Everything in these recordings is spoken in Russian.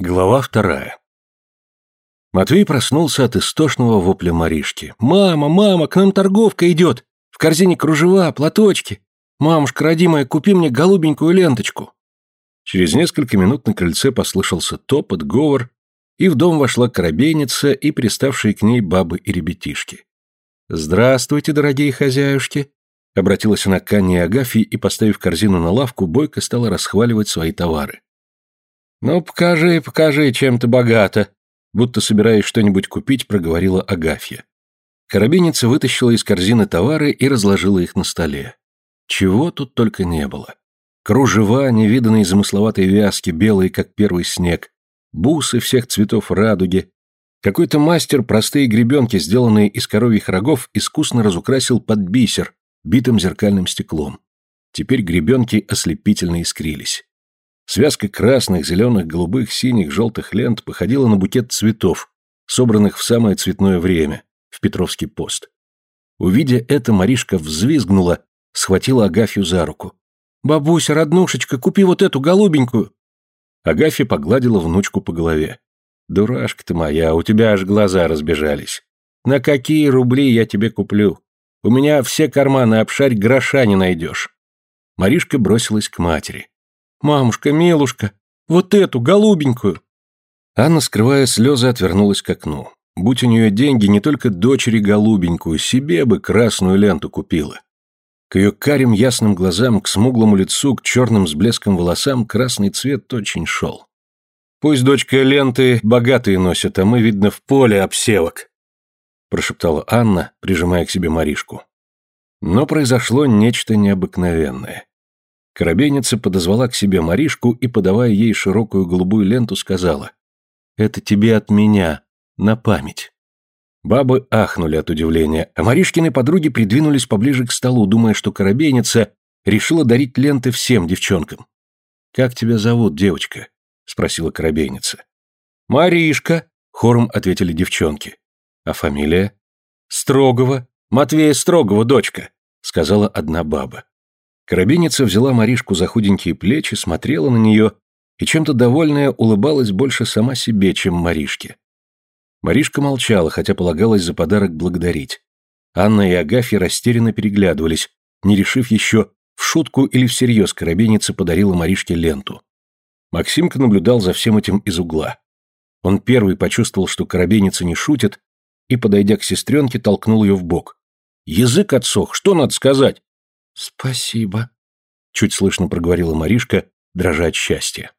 Глава вторая. Матвей проснулся от истошного вопля Маришки. «Мама, мама, к нам торговка идет! В корзине кружева, платочки! Мамушка, родимая, купи мне голубенькую ленточку!» Через несколько минут на крыльце послышался топот, говор, и в дом вошла коробейница и приставшие к ней бабы и ребятишки. «Здравствуйте, дорогие хозяюшки!» Обратилась она к Анне и Агафье и, поставив корзину на лавку, бойко стала расхваливать свои товары. «Ну, покажи, покажи, чем ты богата», будто собираясь что-нибудь купить, проговорила Агафья. Коробейница вытащила из корзины товары и разложила их на столе. Чего тут только не было. Кружева, невиданные замысловатой вязки, белые, как первый снег, бусы всех цветов радуги. Какой-то мастер простые гребенки, сделанные из коровьих рогов, искусно разукрасил под бисер, битым зеркальным стеклом. Теперь гребенки ослепительно искрились. Связка красных, зеленых, голубых, синих, желтых лент походила на букет цветов, собранных в самое цветное время, в Петровский пост. Увидя это, Маришка взвизгнула, схватила Агафью за руку. «Бабуся, роднушечка, купи вот эту голубенькую!» Агафья погладила внучку по голове. «Дурашка ты моя, у тебя аж глаза разбежались. На какие рубли я тебе куплю? У меня все карманы обшарь, гроша не найдешь». Маришка бросилась к матери. «Мамушка, милушка, вот эту, голубенькую!» Анна, скрывая слезы, отвернулась к окну. Будь у нее деньги, не только дочери голубенькую, себе бы красную ленту купила. К ее карим ясным глазам, к смуглому лицу, к черным с блеском волосам красный цвет очень шел. «Пусть дочка ленты богатые носят, а мы, видно, в поле обсевок», прошептала Анна, прижимая к себе Маришку. Но произошло нечто необыкновенное. Коробейница подозвала к себе Маришку и, подавая ей широкую голубую ленту, сказала «Это тебе от меня, на память». Бабы ахнули от удивления, а Маришкины подруги придвинулись поближе к столу, думая, что коробейница решила дарить ленты всем девчонкам. «Как тебя зовут, девочка?» — спросила коробейница. «Маришка», — хором ответили девчонки. «А фамилия?» «Строгова. Матвея Строгова, дочка», — сказала одна баба. Коробейница взяла Маришку за худенькие плечи, смотрела на нее и чем-то довольная улыбалась больше сама себе, чем Маришке. Маришка молчала, хотя полагалось за подарок благодарить. Анна и Агафья растерянно переглядывались, не решив еще, в шутку или всерьез коробейница подарила Маришке ленту. Максимка наблюдал за всем этим из угла. Он первый почувствовал, что коробейница не шутит, и, подойдя к сестренке, толкнул ее в бок. «Язык отсох, что надо сказать?» «Спасибо», — чуть слышно проговорила Маришка, дрожа от счастья.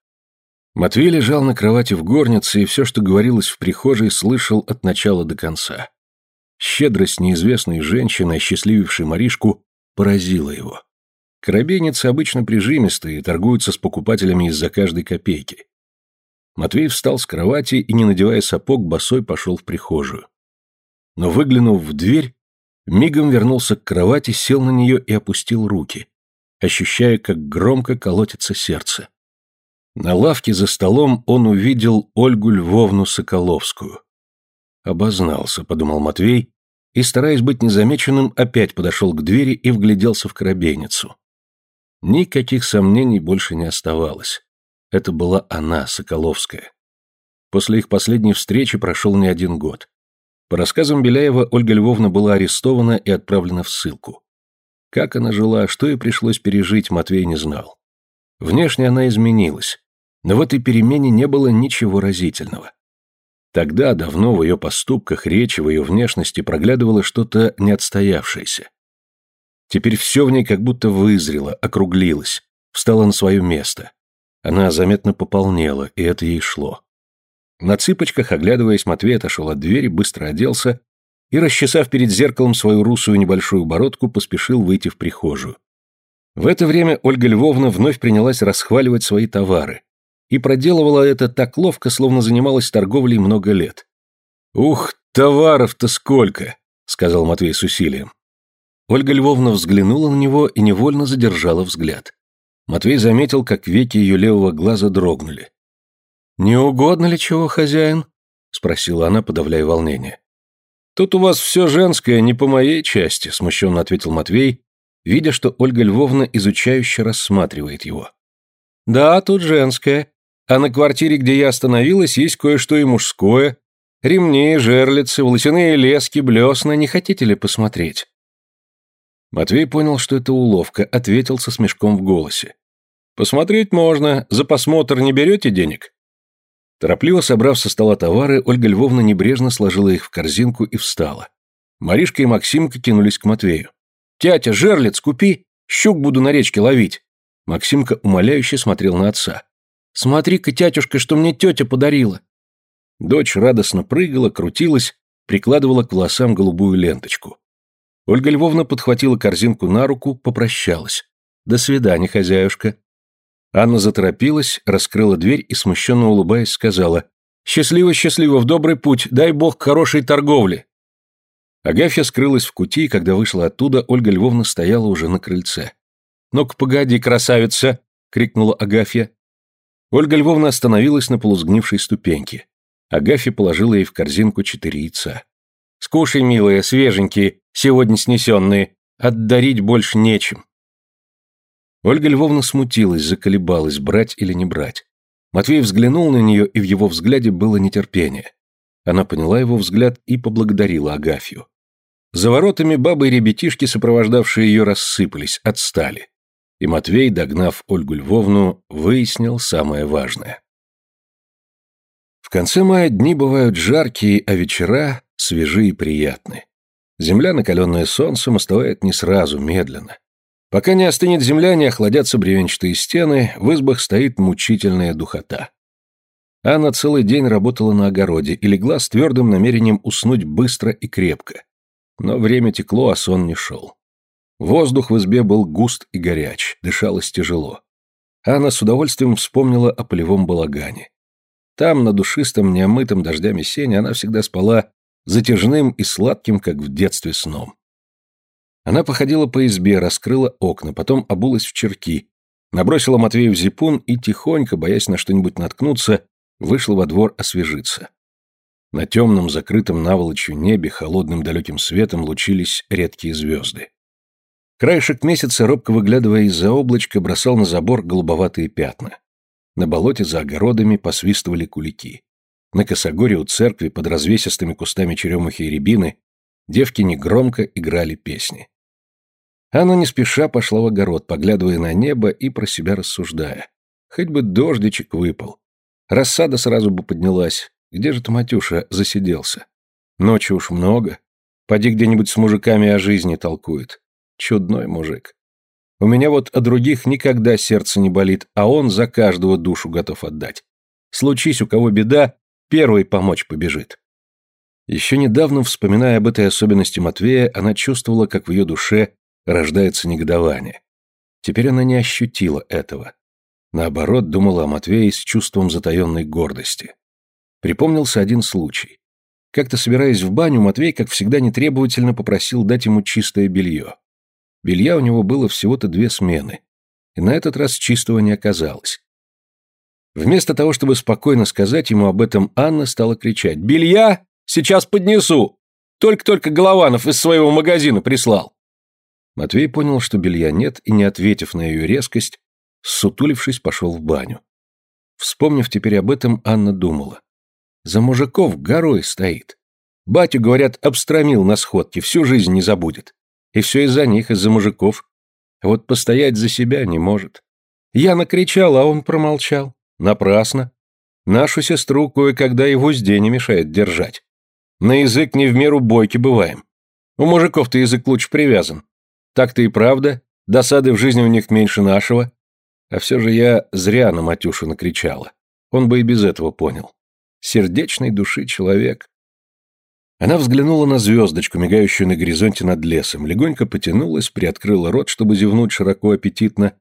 Матвей лежал на кровати в горнице, и все, что говорилось в прихожей, слышал от начала до конца. Щедрость неизвестной женщины, осчастливившей Маришку, поразила его. Коробейницы обычно прижимистые торгуются с покупателями из-за каждой копейки. Матвей встал с кровати и, не надевая сапог, босой пошел в прихожую. Но выглянув в дверь, мигом вернулся к кровати, сел на нее и опустил руки, ощущая, как громко колотится сердце. На лавке за столом он увидел Ольгу Львовну Соколовскую. «Обознался», — подумал Матвей, и, стараясь быть незамеченным, опять подошел к двери и вгляделся в коробейницу. Никаких сомнений больше не оставалось. Это была она, Соколовская. После их последней встречи прошел не один год. По рассказам Беляева, Ольга Львовна была арестована и отправлена в ссылку. Как она жила, что ей пришлось пережить, Матвей не знал. Внешне она изменилась, но в этой перемене не было ничего разительного. Тогда давно в ее поступках, речи, в ее внешности проглядывало что-то неотстоявшееся. Теперь все в ней как будто вызрело, округлилось, встало на свое место. Она заметно пополнела, и это ей шло. На цыпочках, оглядываясь, Матвей отошел от двери, быстро оделся и, расчесав перед зеркалом свою русую небольшую бородку, поспешил выйти в прихожую. В это время Ольга Львовна вновь принялась расхваливать свои товары и проделывала это так ловко, словно занималась торговлей много лет. «Ух, товаров-то сколько!» — сказал Матвей с усилием. Ольга Львовна взглянула на него и невольно задержала взгляд. Матвей заметил, как веки ее левого глаза дрогнули. «Не угодно ли чего, хозяин?» — спросила она, подавляя волнение. «Тут у вас все женское, не по моей части», — смущенно ответил Матвей, видя, что Ольга Львовна изучающе рассматривает его. «Да, тут женское, А на квартире, где я остановилась, есть кое-что и мужское. Ремни, жерлицы, волосяные лески, блесна. Не хотите ли посмотреть?» Матвей понял, что это уловка, ответил со смешком в голосе. «Посмотреть можно. За посмотр не берете денег?» Торопливо собрав со стола товары, Ольга Львовна небрежно сложила их в корзинку и встала. Маришка и Максимка кинулись к Матвею. «Тятя, жерлиц купи, щук буду на речке ловить». Максимка умоляюще смотрел на отца. «Смотри-ка, тятюшка, что мне тетя подарила». Дочь радостно прыгала, крутилась, прикладывала к волосам голубую ленточку. Ольга Львовна подхватила корзинку на руку, попрощалась. «До свидания, хозяюшка». Анна заторопилась, раскрыла дверь и, смущенно улыбаясь, сказала «Счастливо, счастливо, в добрый путь, дай бог хорошей торговли». Агафья скрылась в кути, и когда вышла оттуда, Ольга Львовна стояла уже на крыльце. «Ну-ка, погоди, красавица!» — крикнула Агафья. Ольга Львовна остановилась на полузгнившей ступеньке. Агафья положила ей в корзинку четыре яйца. «Скушай, милые, свеженькие, сегодня снесенные. Отдарить больше нечем». Ольга Львовна смутилась, заколебалась, брать или не брать. Матвей взглянул на нее, и в его взгляде было нетерпение. Она поняла его взгляд и поблагодарила Агафью. За воротами бабы и ребятишки, сопровождавшие ее, рассыпались, отстали. И Матвей, догнав Ольгу Львовну, выяснил самое важное. В конце мая дни бывают жаркие, а вечера свежие и приятные. Земля, накаленная солнцем, остывает не сразу, медленно. Пока не остынет земля, не охладятся бревенчатые стены, в избах стоит мучительная духота. Анна целый день работала на огороде и легла с твердым намерением уснуть быстро и крепко. Но время текло, а сон не шел. Воздух в избе был густ и горяч, дышалось тяжело. Анна с удовольствием вспомнила о полевом балагане. Там, на душистом, неомытом дождями сене, она всегда спала затяжным и сладким, как в детстве, сном. Она походила по избе, раскрыла окна, потом обулась в черки, набросила Матвею зипун и тихонько, боясь на что-нибудь наткнуться, вышла во двор освежиться. На темном, закрытом наволочью небе холодным далеким светом лучились редкие звезды. Краешек месяца, робко выглядывая из-за облачка, бросал на забор голубоватые пятна. На болоте за огородами посвистывали кулики. На косогоре у церкви под развесистыми кустами черемухи и рябины девки негромко играли песни. Анна не спеша пошла в огород, поглядывая на небо и про себя рассуждая. Хоть бы дождичек выпал. Рассада сразу бы поднялась. Где же ты, Матюша, засиделся? Ночи уж много. Поди где-нибудь с мужиками о жизни толкует. Чудной мужик. У меня вот о других никогда сердце не болит, а он за каждого душу готов отдать. Случись у кого беда, первый помочь побежит. Еще недавно, вспоминая об этой особенности Матвея, она чувствовала, как в ее душе рождается негодование. Теперь она не ощутила этого. Наоборот, думала о Матвее с чувством затаенной гордости. Припомнился один случай. Как-то собираясь в баню, Матвей, как всегда, нетребовательно попросил дать ему чистое белье. Белья у него было всего-то две смены, и на этот раз чистого не оказалось. Вместо того, чтобы спокойно сказать ему об этом, Анна стала кричать «Белья! Сейчас поднесу! Только-только Голованов из своего магазина прислал!» Матвей понял, что белья нет, и, не ответив на ее резкость, сутулившись, пошел в баню. Вспомнив теперь об этом, Анна думала. За мужиков горой стоит. Батю, говорят, обстромил на сходке, всю жизнь не забудет. И все из-за них, из-за мужиков. А вот постоять за себя не может. Я накричал, а он промолчал. Напрасно. Нашу сестру кое-когда и в узде не мешает держать. На язык не в меру бойки бываем. У мужиков-то язык лучше привязан. Так-то и правда, досады в жизни у них меньше нашего. А все же я зря на Матюшу накричала. Он бы и без этого понял. Сердечной души человек. Она взглянула на звездочку, мигающую на горизонте над лесом, легонько потянулась, приоткрыла рот, чтобы зевнуть широко аппетитно,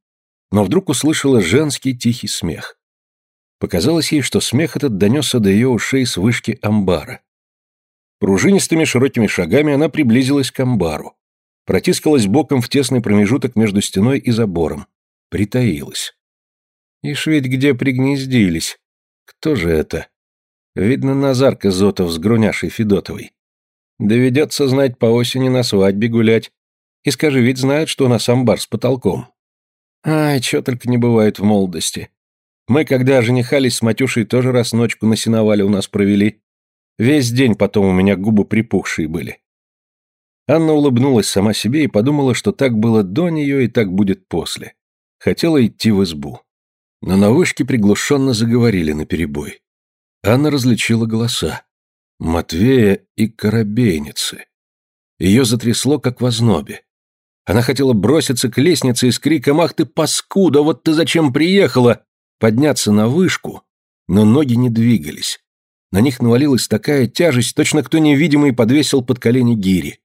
но вдруг услышала женский тихий смех. Показалось ей, что смех этот донесся до ее ушей с вышки амбара. Пружинистыми широкими шагами она приблизилась к амбару протискалась боком в тесный промежуток между стеной и забором. Притаилась. Ишь ведь где пригнездились. Кто же это? Видно, Назарка Зотов с груняшей Федотовой. Доведется знать по осени на свадьбе гулять. И скажи, ведь знают, что у нас амбар с потолком. Ай, чё только не бывает в молодости. Мы, когда женихались с Матюшей, тоже раз ночку на сеновале у нас провели. Весь день потом у меня губы припухшие были. Анна улыбнулась сама себе и подумала, что так было до нее и так будет после. Хотела идти в избу. Но на вышке приглушенно заговорили наперебой. Анна различила голоса. Матвея и Коробейницы. Ее затрясло, как в ознобе. Она хотела броситься к лестнице и с криком «Ах ты, паскуда, вот ты зачем приехала!» подняться на вышку, но ноги не двигались. На них навалилась такая тяжесть, точно кто невидимый подвесил под колени гири.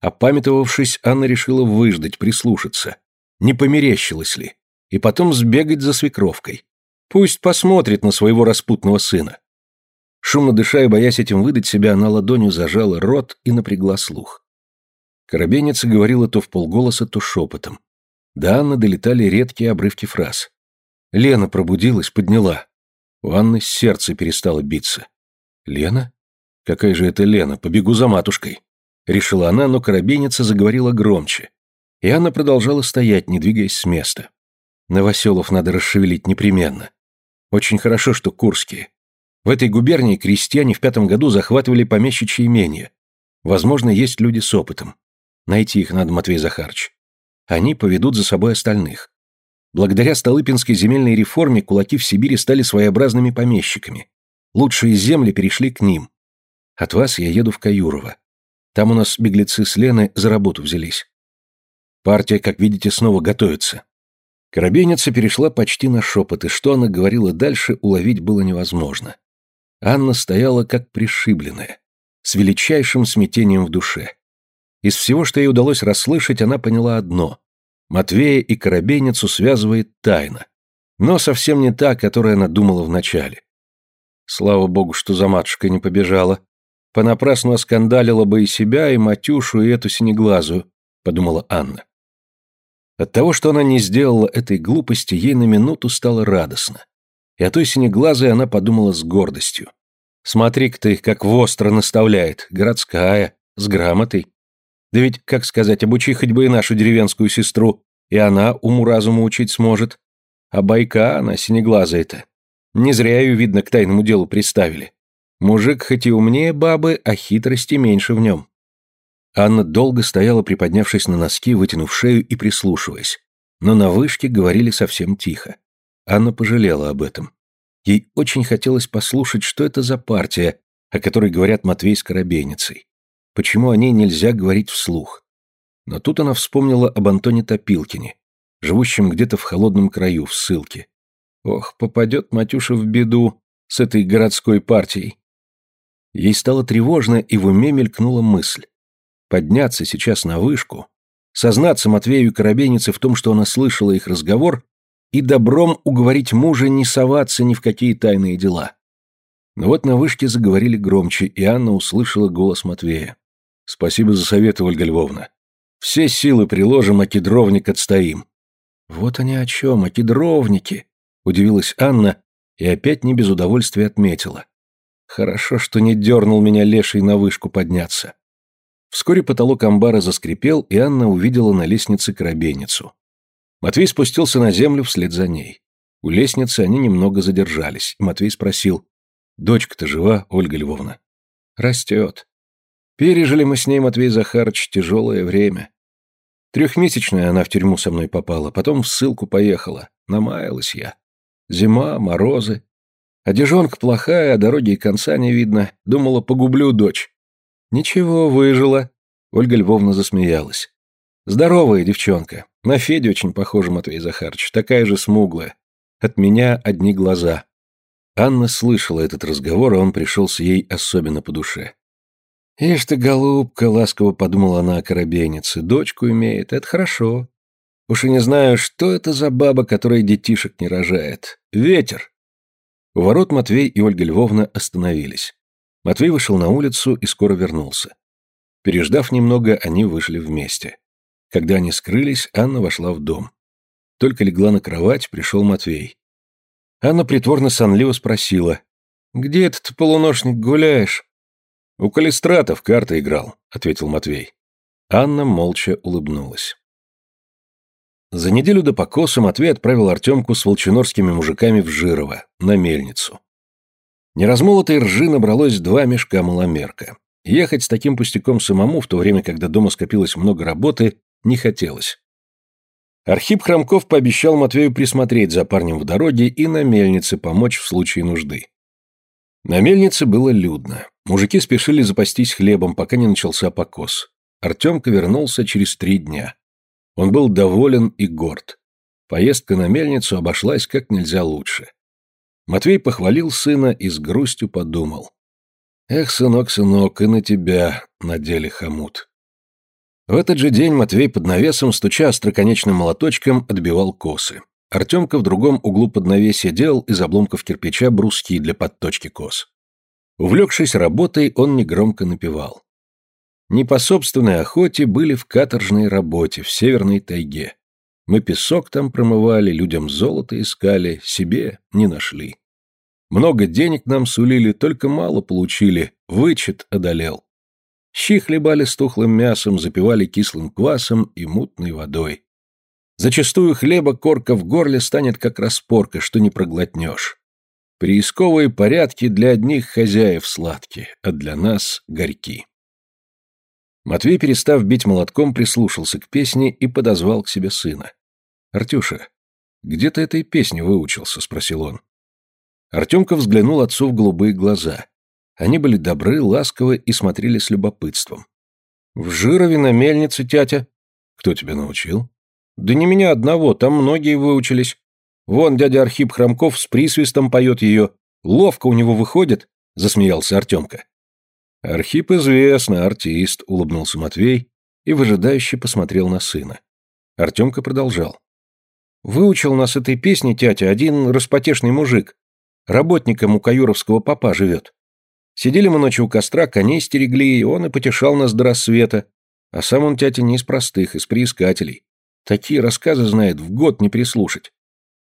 Опамятовавшись, Анна решила выждать, прислушаться. Не померещилась ли? И потом сбегать за свекровкой. Пусть посмотрит на своего распутного сына. Шумно дыша и боясь этим выдать себя, она ладонью зажала рот и напрягла слух. Коробейница говорила то в полголоса, то шепотом. До Анны долетали редкие обрывки фраз. Лена пробудилась, подняла. У Анны сердце перестало биться. «Лена? Какая же это Лена? Побегу за матушкой!» Решила она, но коробейница заговорила громче. И Анна продолжала стоять, не двигаясь с места. Новоселов надо расшевелить непременно. Очень хорошо, что курские. В этой губернии крестьяне в пятом году захватывали помещичьи имения. Возможно, есть люди с опытом. Найти их надо, Матвей Захарыч. Они поведут за собой остальных. Благодаря Столыпинской земельной реформе кулаки в Сибири стали своеобразными помещиками. Лучшие земли перешли к ним. От вас я еду в Каюрово. Там у нас беглецы с Лены за работу взялись. Партия, как видите, снова готовится. Коробейница перешла почти на шепот, и что она говорила дальше, уловить было невозможно. Анна стояла как пришибленная, с величайшим смятением в душе. Из всего, что ей удалось расслышать, она поняла одно. Матвея и Коробейницу связывает тайна. Но совсем не та, которая она думала вначале. Слава богу, что за матушкой не побежала. Понапрасну оскандалила бы и себя, и Матюшу, и эту синеглазую, подумала Анна. От того, что она не сделала этой глупости, ей на минуту стало радостно. И о той синеглазой она подумала с гордостью. Смотри-ка ты, как востро наставляет, городская, с грамотой. Да ведь, как сказать, обучи хоть бы и нашу деревенскую сестру, и она уму-разуму учить сможет. А байка она синеглазая-то. Не зря ее, видно, к тайному делу приставили. Мужик хоть и умнее бабы, а хитрости меньше в нем. Анна долго стояла, приподнявшись на носки, вытянув шею и прислушиваясь. Но на вышке говорили совсем тихо. Анна пожалела об этом. Ей очень хотелось послушать, что это за партия, о которой говорят Матвей с Коробейницей почему о ней нельзя говорить вслух. Но тут она вспомнила об Антоне Топилкине, живущем где-то в холодном краю, в ссылке. Ох, попадет Матюша в беду с этой городской партией. Ей стало тревожно, и в уме мелькнула мысль. Подняться сейчас на вышку, сознаться Матвею и Коробейнице в том, что она слышала их разговор, и добром уговорить мужа не соваться ни в какие тайные дела. Но вот на вышке заговорили громче, и Анна услышала голос Матвея. Спасибо за советы, Ольга Львовна. Все силы приложим, а кедровник отстоим. Вот они о чем, о кедровнике, удивилась Анна и опять не без удовольствия отметила. Хорошо, что не дернул меня леший на вышку подняться. Вскоре потолок амбара заскрипел, и Анна увидела на лестнице коробейницу. Матвей спустился на землю вслед за ней. У лестницы они немного задержались, и Матвей спросил, «Дочка-то жива, Ольга Львовна?» «Растет. Пережили мы с ней, Матвей Захарович, тяжелое время. Трехмесячная она в тюрьму со мной попала, потом в ссылку поехала. Намаялась я. Зима, морозы. Одежонка плохая, а дороги и конца не видно. Думала, погублю дочь. Ничего, выжила. Ольга Львовна засмеялась. Здоровая девчонка. На Федю очень похожа, Матвей Захарович. Такая же смуглая. От меня одни глаза. Анна слышала этот разговор, а он пришелся ей особенно по душе. «Ишь ты, голубка!» — ласково подумала она о коробейнице. «Дочку имеет, это хорошо. Уж и не знаю, что это за баба, которая детишек не рожает. Ветер!» У ворот Матвей и Ольга Львовна остановились. Матвей вышел на улицу и скоро вернулся. Переждав немного, они вышли вместе. Когда они скрылись, Анна вошла в дом. Только легла на кровать, пришел Матвей. Анна притворно сонливо спросила. «Где этот полуношник гуляешь?» «У Калистрата в карты играл», — ответил Матвей. Анна молча улыбнулась. За неделю до покоса Матвей отправил Артемку с волчинорскими мужиками в Жирово, на мельницу. Неразмолотой ржи набралось два мешка маломерка. Ехать с таким пустяком самому, в то время, когда дома скопилось много работы, не хотелось. Архип Хромков пообещал Матвею присмотреть за парнем в дороге и на мельнице помочь в случае нужды. На мельнице было людно. Мужики спешили запастись хлебом, пока не начался покос. Артемка вернулся через три дня. Он был доволен и горд. Поездка на мельницу обошлась как нельзя лучше. Матвей похвалил сына и с грустью подумал. «Эх, сынок, сынок, и на тебя надели хомут». В этот же день Матвей под навесом, стуча остроконечным молоточком, отбивал косы. Артемка в другом углу под навесья делал из обломков кирпича бруски для подточки кос. Увлекшись работой, он негромко напевал. Не по собственной охоте были в каторжной работе в северной тайге. Мы песок там промывали, людям золото искали, себе не нашли. Много денег нам сулили, только мало получили, вычет одолел. Щи хлебали с тухлым мясом, запивали кислым квасом и мутной водой. Зачастую хлеба корка в горле станет как распорка, что не проглотнешь. Приисковые порядки для одних хозяев сладкие, а для нас горьки. Матвей, перестав бить молотком, прислушался к песне и подозвал к себе сына. «Артюша, где ты этой песни выучился?» — спросил он. Артемка взглянул отцу в голубые глаза. Они были добры, ласковы и смотрели с любопытством. «В Жирове на мельнице, тятя». «Кто тебя научил?» «Да не меня одного, там многие выучились. Вон дядя Архип Хромков с присвистом поет ее. Ловко у него выходит», — засмеялся Артемка. «Архип известно, артист», — улыбнулся Матвей и выжидающе посмотрел на сына. Артемка продолжал. «Выучил нас этой песни, тятя, один распотешный мужик. Работником у каюровского папа живет. Сидели мы ночью у костра, коней стерегли, и он и потешал нас до рассвета. А сам он, тятя, не из простых, из приискателей. Такие рассказы знает, в год не прислушать.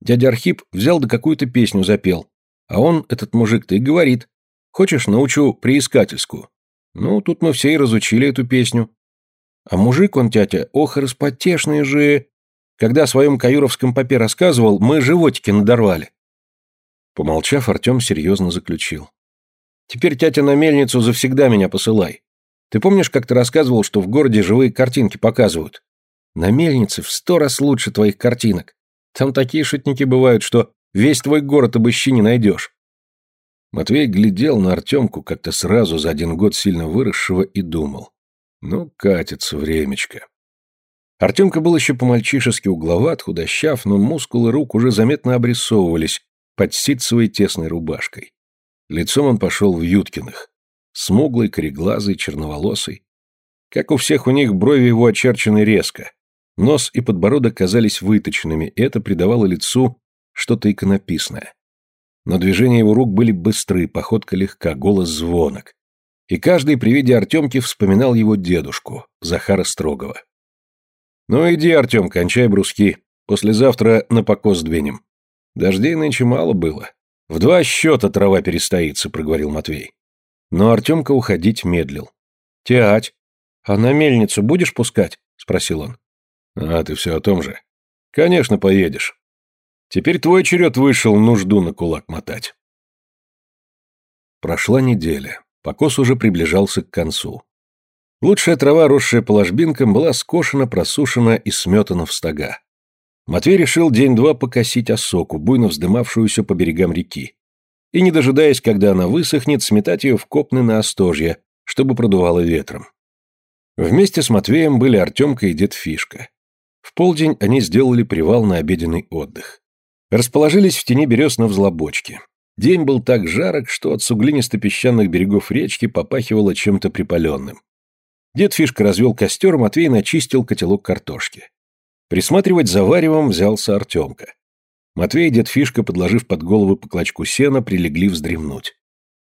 Дядя Архип взял да какую-то песню запел. А он, этот мужик-то, и говорит, Хочешь, научу приискательскую? Ну, тут мы все и разучили эту песню. А мужик он, тятя, ох, распотешный же. Когда о своем каюровском попе рассказывал, мы животики надорвали. Помолчав, Артем серьезно заключил. Теперь, тятя, на мельницу завсегда меня посылай. Ты помнишь, как ты рассказывал, что в городе живые картинки показывают? На мельнице в сто раз лучше твоих картинок. Там такие шутники бывают, что весь твой город обыщи не найдешь. Матвей глядел на Артемку как-то сразу за один год сильно выросшего и думал. Ну, катится времечко. Артемка был еще по-мальчишески угловат, худощав, но мускулы рук уже заметно обрисовывались под ситцевой тесной рубашкой. Лицом он пошел в Юткиных. Смуглый, кореглазый, черноволосый. Как у всех у них, брови его очерчены резко. Нос и подбородок казались выточенными, и это придавало лицу что-то иконописное но движения его рук были быстры, походка легка, голос звонок. И каждый при виде Артемки вспоминал его дедушку, Захара Строгова. «Ну иди, Артем, кончай бруски. Послезавтра на покос двинем. Дождей нынче мало было. В два счета трава перестоится», — проговорил Матвей. Но Артемка уходить медлил. «Тять, а на мельницу будешь пускать?» — спросил он. «А ты все о том же. Конечно, поедешь. Теперь твой черед вышел нужду на кулак мотать. Прошла неделя. Покос уже приближался к концу. Лучшая трава, росшая по ложбинкам, была скошена, просушена и сметана в стога. Матвей решил день-два покосить осоку, буйно вздымавшуюся по берегам реки, и, не дожидаясь, когда она высохнет, сметать ее в копны на остожье, чтобы продувало ветром. Вместе с Матвеем были Артемка и дед Фишка. В полдень они сделали привал на обеденный отдых. Расположились в тени берез на взлобочке. День был так жарок, что от суглинисто-песчаных берегов речки попахивало чем-то припаленным. Дед Фишка развел костер, Матвей начистил котелок картошки. Присматривать за варевом взялся Артемка. Матвей и дед Фишка, подложив под головы по клочку сена, прилегли вздремнуть.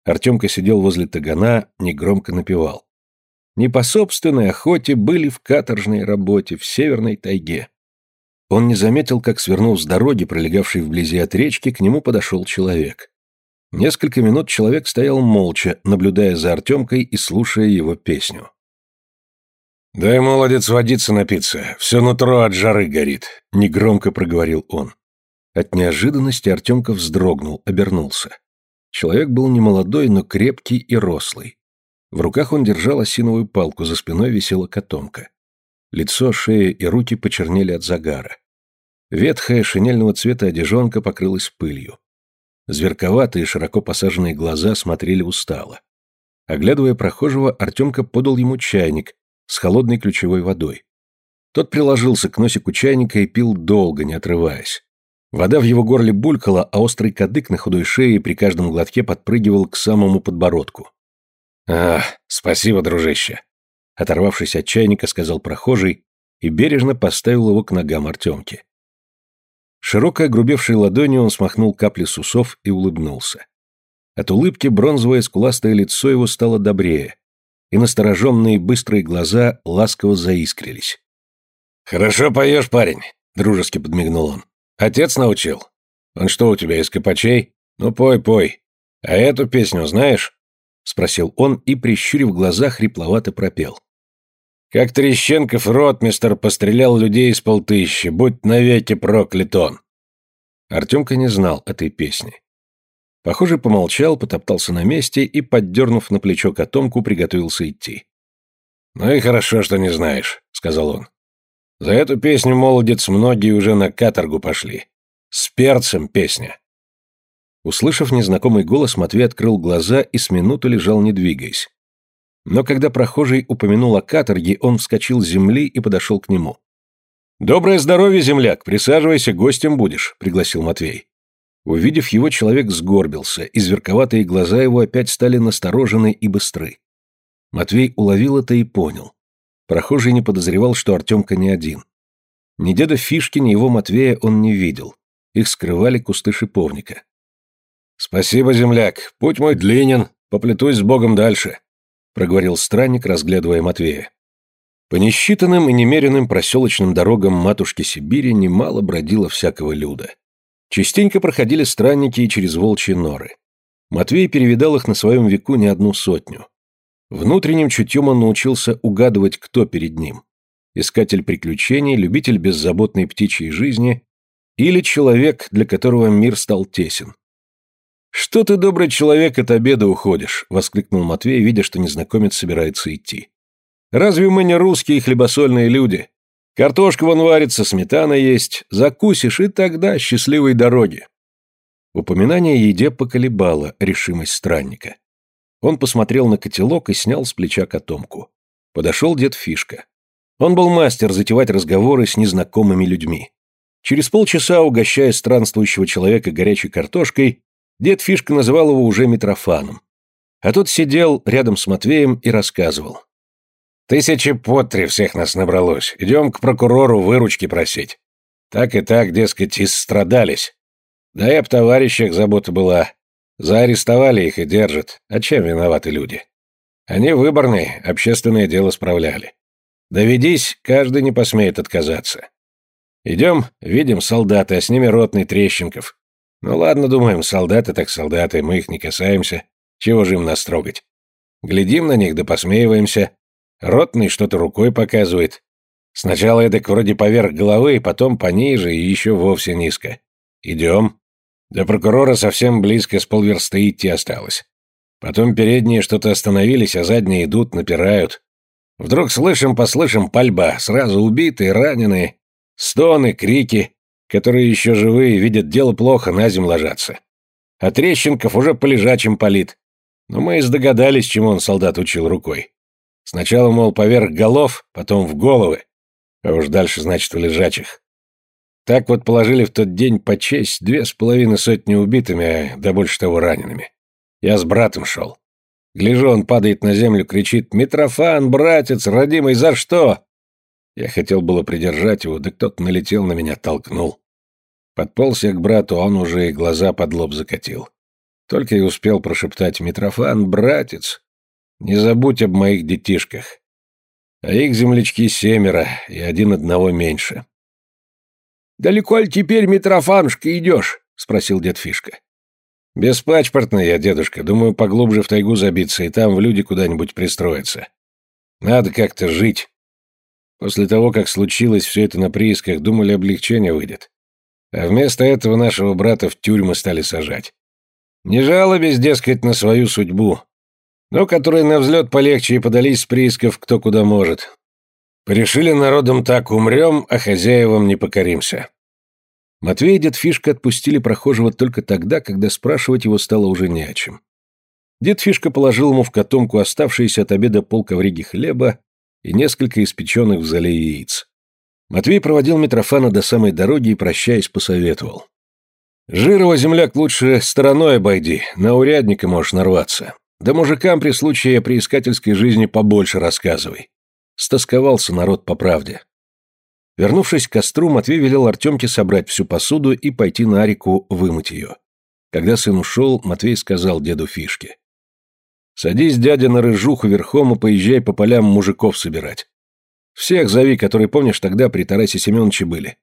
Артемка сидел возле тагана, негромко напевал. Не по собственной охоте были в каторжной работе в северной тайге. Он не заметил, как, свернув с дороги, пролегавшей вблизи от речки, к нему подошел человек. Несколько минут человек стоял молча, наблюдая за Артемкой и слушая его песню. «Дай, молодец, водиться напиться, все нутро от жары горит», — негромко проговорил он. От неожиданности Артемка вздрогнул, обернулся. Человек был немолодой, но крепкий и рослый. В руках он держал осиновую палку, за спиной висела котомка. Лицо, шея и руки почернели от загара. Ветхая шинельного цвета одежонка покрылась пылью. Зверковатые, широко посаженные глаза смотрели устало. Оглядывая прохожего, Артемка подал ему чайник с холодной ключевой водой. Тот приложился к носику чайника и пил долго, не отрываясь. Вода в его горле булькала, а острый кадык на худой шее при каждом глотке подпрыгивал к самому подбородку. «А, спасибо, дружище!» Оторвавшись от чайника, сказал прохожий и бережно поставил его к ногам Артемки. Широкой огрубевшей ладонью он смахнул капли с усов и улыбнулся. От улыбки бронзовое скуластое лицо его стало добрее, и настороженные быстрые глаза ласково заискрились. «Хорошо поешь, парень», — дружески подмигнул он. «Отец научил? Он что у тебя, из копачей? Ну, пой, пой. А эту песню знаешь?» — спросил он и, прищурив глаза, хрипловато пропел. «Как Трещенков ротмистер пострелял людей из полтыщи, будь навеки проклят он!» Артемка не знал этой песни. Похоже, помолчал, потоптался на месте и, поддернув на плечо котомку, приготовился идти. «Ну и хорошо, что не знаешь», — сказал он. «За эту песню, молодец, многие уже на каторгу пошли. С перцем песня». Услышав незнакомый голос, Матвей открыл глаза и с минуту лежал, не двигаясь. Но когда прохожий упомянул о каторге, он вскочил с земли и подошел к нему. «Доброе здоровье, земляк! Присаживайся, гостем будешь», — пригласил Матвей. Увидев его, человек сгорбился, и зверковатые глаза его опять стали насторожены и быстры. Матвей уловил это и понял. Прохожий не подозревал, что Артемка не один. Ни деда Фишки, ни его Матвея он не видел. Их скрывали кусты шиповника. «Спасибо, земляк. Путь мой длинен. Поплетусь с Богом дальше», — проговорил странник, разглядывая Матвея. По несчитанным и немеренным проселочным дорогам матушки Сибири немало бродило всякого люда. Частенько проходили странники и через волчьи норы. Матвей перевидал их на своем веку не одну сотню. Внутренним чутьем он научился угадывать, кто перед ним. Искатель приключений, любитель беззаботной птичьей жизни или человек, для которого мир стал тесен. «Что ты, добрый человек, от обеда уходишь?» — воскликнул Матвей, видя, что незнакомец собирается идти. «Разве мы не русские хлебосольные люди? Картошка вон варится, сметана есть, закусишь, и тогда счастливой дороги». Упоминание еде поколебало решимость странника. Он посмотрел на котелок и снял с плеча котомку. Подошел дед Фишка. Он был мастер затевать разговоры с незнакомыми людьми. Через полчаса, угощая странствующего человека горячей картошкой, Дед Фишка называл его уже Митрофаном. А тот сидел рядом с Матвеем и рассказывал. «Тысячи по три всех нас набралось. Идем к прокурору выручки просить. Так и так, дескать, истрадались. Да и об товарищах забота была. Заарестовали их и держат. А чем виноваты люди? Они выборные, общественное дело справляли. Доведись, каждый не посмеет отказаться. Идем, видим солдаты, а с ними ротный Трещенков. Ну ладно, думаем, солдаты так солдаты, мы их не касаемся. Чего же им нас трогать? Глядим на них да посмеиваемся. Ротный что-то рукой показывает. Сначала эдак вроде поверх головы, потом пониже и еще вовсе низко. Идем. До прокурора совсем близко с полверсты идти осталось. Потом передние что-то остановились, а задние идут, напирают. Вдруг слышим, послышим пальба, сразу убитые, раненые, стоны, крики которые еще живые, видят дело плохо, на земь ложатся. А Трещенков уже по лежачим палит. Но мы и догадались, чему он солдат учил рукой. Сначала, мол, поверх голов, потом в головы, а уж дальше, значит, в лежачих. Так вот положили в тот день по честь две с половиной сотни убитыми, а да больше того ранеными. Я с братом шел. Гляжу, он падает на землю, кричит «Митрофан, братец, родимый, за что?» Я хотел было придержать его, да кто-то налетел на меня, толкнул. Подполз я к брату, он уже и глаза под лоб закатил. Только и успел прошептать «Митрофан, братец, не забудь об моих детишках». А их землячки семеро, и один одного меньше. «Далеко ли теперь, Митрофанушка, идешь?» — спросил дед Фишка. «Беспачпортный я, дедушка. Думаю, поглубже в тайгу забиться и там в люди куда-нибудь пристроиться. Надо как-то жить». После того, как случилось все это на приисках, думали, облегчение выйдет. А вместо этого нашего брата в тюрьмы стали сажать. Не жалобись, дескать, на свою судьбу. Но которые на взлет полегче и подались с приисков кто куда может. Порешили народом так, умрем, а хозяевам не покоримся. Матвей и дед Фишка отпустили прохожего только тогда, когда спрашивать его стало уже не о чем. Дед Фишка положил ему в котомку оставшиеся от обеда полковриги хлеба и несколько испеченных в зале яиц. Матвей проводил Митрофана до самой дороги и, прощаясь, посоветовал. «Жирова, земляк, лучше стороной обойди, на урядника можешь нарваться. Да мужикам при случае при искательской жизни побольше рассказывай». Стосковался народ по правде. Вернувшись к костру, Матвей велел Артемке собрать всю посуду и пойти на реку вымыть ее. Когда сын ушел, Матвей сказал деду Фишке. Садись, дядя, на рыжуху верхом и поезжай по полям мужиков собирать. Всех зови, которые, помнишь, тогда при Тарасе Семеновиче были.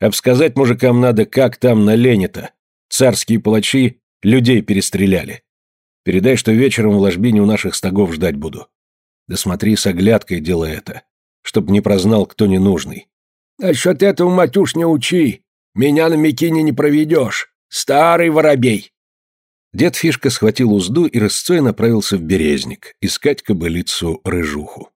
Обсказать мужикам надо, как там на Лене-то. Царские палачи людей перестреляли. Передай, что вечером в ложбине у наших стогов ждать буду. Да смотри с оглядкой делай это, чтоб не прознал, кто ненужный. Насчет этого, матюш, не учи. Меня на Микине не проведешь. Старый воробей. Дед Фишка схватил узду и рысцой направился в березник, искать кобылицу рыжуху.